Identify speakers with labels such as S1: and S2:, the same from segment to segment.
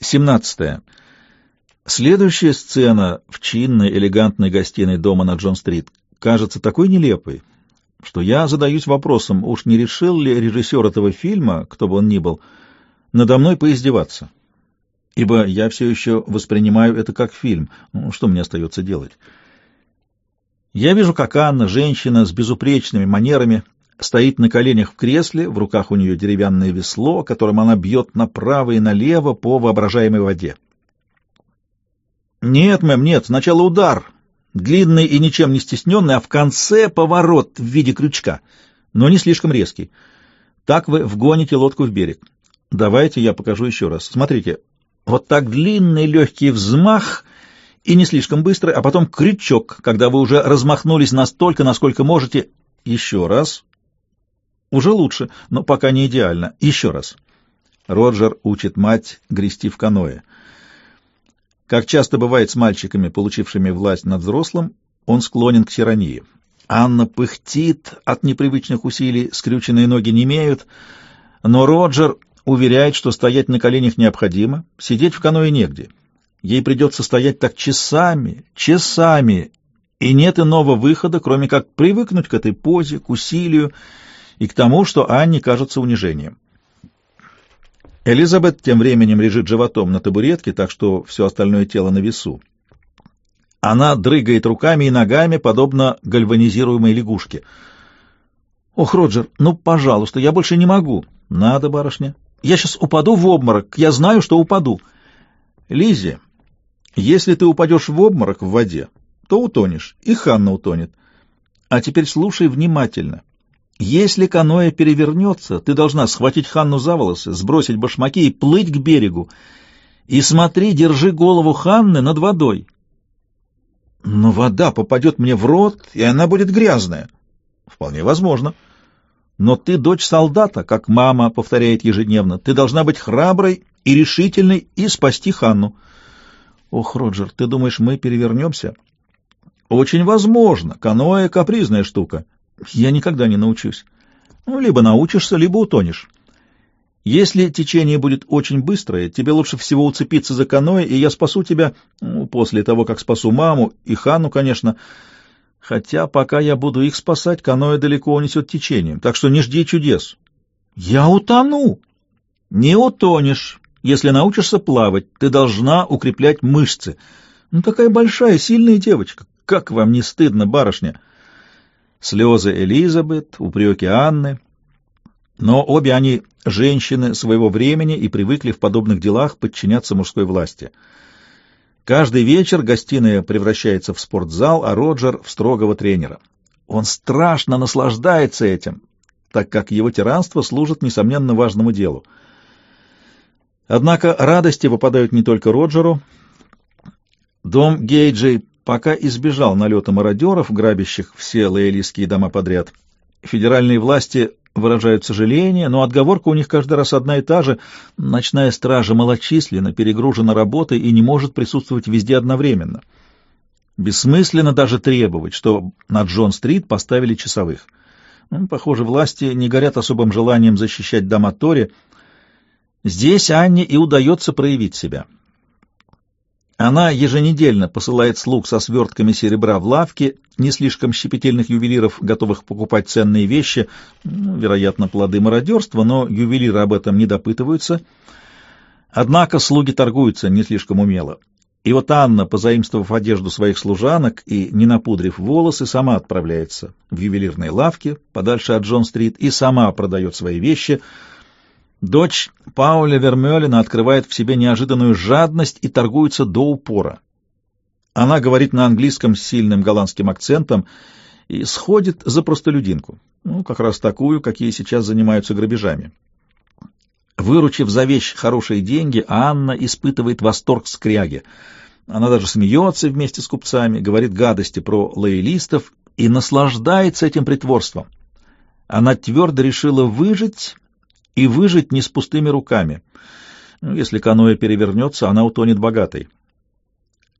S1: 17. Следующая сцена в чинной, элегантной гостиной дома на Джон-стрит кажется такой нелепой, что я задаюсь вопросом, уж не решил ли режиссер этого фильма, кто бы он ни был, надо мной поиздеваться. Ибо я все еще воспринимаю это как фильм. Ну, что мне остается делать? Я вижу, как Анна, женщина с безупречными манерами, стоит на коленях в кресле, в руках у нее деревянное весло, которым она бьет направо и налево по воображаемой воде. «Нет, мэм, нет, сначала удар, длинный и ничем не стесненный, а в конце поворот в виде крючка, но не слишком резкий. Так вы вгоните лодку в берег. Давайте я покажу еще раз. Смотрите, вот так длинный легкий взмах и не слишком быстрый, а потом крючок, когда вы уже размахнулись настолько, насколько можете. Еще раз. Уже лучше, но пока не идеально. Еще раз. Роджер учит мать грести в каное. Как часто бывает с мальчиками, получившими власть над взрослым, он склонен к тирании. Анна пыхтит от непривычных усилий, скрюченные ноги не имеют, но Роджер уверяет, что стоять на коленях необходимо, сидеть в каное негде. Ей придется стоять так часами, часами, и нет иного выхода, кроме как привыкнуть к этой позе, к усилию, и к тому, что Анне кажется унижением. Элизабет тем временем лежит животом на табуретке, так что все остальное тело на весу. Она дрыгает руками и ногами, подобно гальванизируемой лягушке. «Ох, Роджер, ну, пожалуйста, я больше не могу». «Надо, барышня. Я сейчас упаду в обморок. Я знаю, что упаду». «Лиззи, если ты упадешь в обморок в воде, то утонешь, и Ханна утонет. А теперь слушай внимательно. Если каноэ перевернется, ты должна схватить Ханну за волосы, сбросить башмаки и плыть к берегу. И смотри, держи голову Ханны над водой. Но вода попадет мне в рот, и она будет грязная. Вполне возможно. Но ты дочь солдата, как мама повторяет ежедневно. Ты должна быть храброй и решительной и спасти Ханну. Ох, Роджер, ты думаешь, мы перевернемся? Очень возможно. Каноэ — капризная штука. Я никогда не научусь. Ну, либо научишься, либо утонешь. Если течение будет очень быстрое, тебе лучше всего уцепиться за каноэ, и я спасу тебя ну, после того, как спасу маму и Хану, конечно. Хотя пока я буду их спасать, каноэ далеко унесет течением, так что не жди чудес. Я утону. Не утонешь, если научишься плавать. Ты должна укреплять мышцы. Ну, такая большая, сильная девочка. Как вам не стыдно, барышня? Слезы Элизабет, упреки Анны. Но обе они женщины своего времени и привыкли в подобных делах подчиняться мужской власти. Каждый вечер гостиная превращается в спортзал, а Роджер — в строгого тренера. Он страшно наслаждается этим, так как его тиранство служит, несомненно, важному делу. Однако радости выпадают не только Роджеру. Дом Гейджей пока избежал налета мародеров, грабящих все лоялистские дома подряд. Федеральные власти выражают сожаление, но отговорка у них каждый раз одна и та же. Ночная стража малочисленна, перегружена работой и не может присутствовать везде одновременно. Бессмысленно даже требовать, что на Джон-стрит поставили часовых. Ну, похоже, власти не горят особым желанием защищать дома Тори. Здесь Анне и удается проявить себя. Она еженедельно посылает слуг со свертками серебра в лавки не слишком щепетильных ювелиров, готовых покупать ценные вещи, ну, вероятно, плоды мародерства, но ювелиры об этом не допытываются. Однако слуги торгуются не слишком умело. И вот Анна, позаимствовав одежду своих служанок и не напудрив волосы, сама отправляется в ювелирные лавки подальше от Джон-стрит и сама продает свои вещи — Дочь Пауля Вермёлина открывает в себе неожиданную жадность и торгуется до упора. Она говорит на английском с сильным голландским акцентом и сходит за простолюдинку, ну, как раз такую, какие сейчас занимаются грабежами. Выручив за вещь хорошие деньги, Анна испытывает восторг скряги. Она даже смеется вместе с купцами, говорит гадости про лоялистов и наслаждается этим притворством. Она твердо решила выжить и выжить не с пустыми руками. Ну, если каноэ перевернется, она утонет богатой.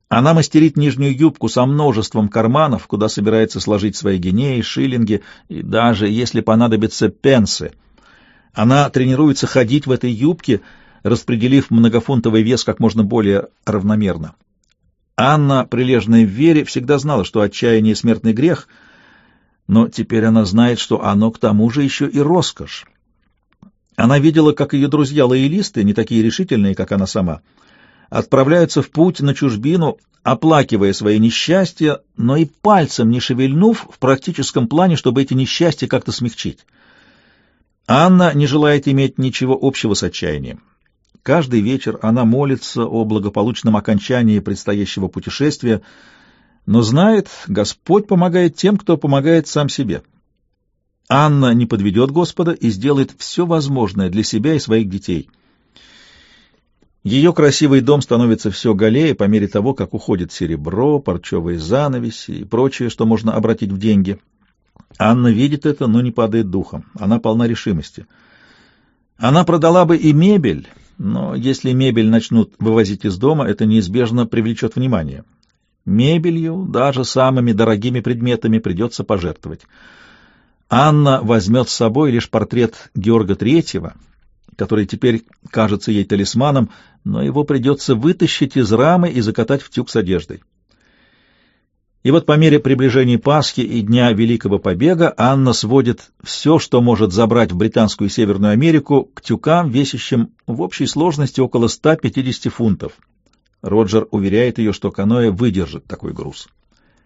S1: Она мастерит нижнюю юбку со множеством карманов, куда собирается сложить свои гинеи, шиллинги и даже, если понадобятся, пенсы. Она тренируется ходить в этой юбке, распределив многофунтовый вес как можно более равномерно. Анна, прилежная в вере, всегда знала, что отчаяние — смертный грех, но теперь она знает, что оно к тому же еще и роскошь. Она видела, как ее друзья-лоялисты, не такие решительные, как она сама, отправляются в путь на чужбину, оплакивая свои несчастья, но и пальцем не шевельнув в практическом плане, чтобы эти несчастья как-то смягчить. Анна не желает иметь ничего общего с отчаянием. Каждый вечер она молится о благополучном окончании предстоящего путешествия, но знает, Господь помогает тем, кто помогает сам себе. Анна не подведет Господа и сделает все возможное для себя и своих детей. Ее красивый дом становится все голее по мере того, как уходит серебро, парчевые занавеси и прочее, что можно обратить в деньги. Анна видит это, но не падает духом. Она полна решимости. Она продала бы и мебель, но если мебель начнут вывозить из дома, это неизбежно привлечет внимание. Мебелью, даже самыми дорогими предметами, придется пожертвовать. Анна возьмет с собой лишь портрет Георга Третьего, который теперь кажется ей талисманом, но его придется вытащить из рамы и закатать в тюк с одеждой. И вот по мере приближения Пасхи и Дня Великого Побега Анна сводит все, что может забрать в Британскую Северную Америку, к тюкам, весящим в общей сложности около 150 фунтов. Роджер уверяет ее, что каноэ выдержит такой груз.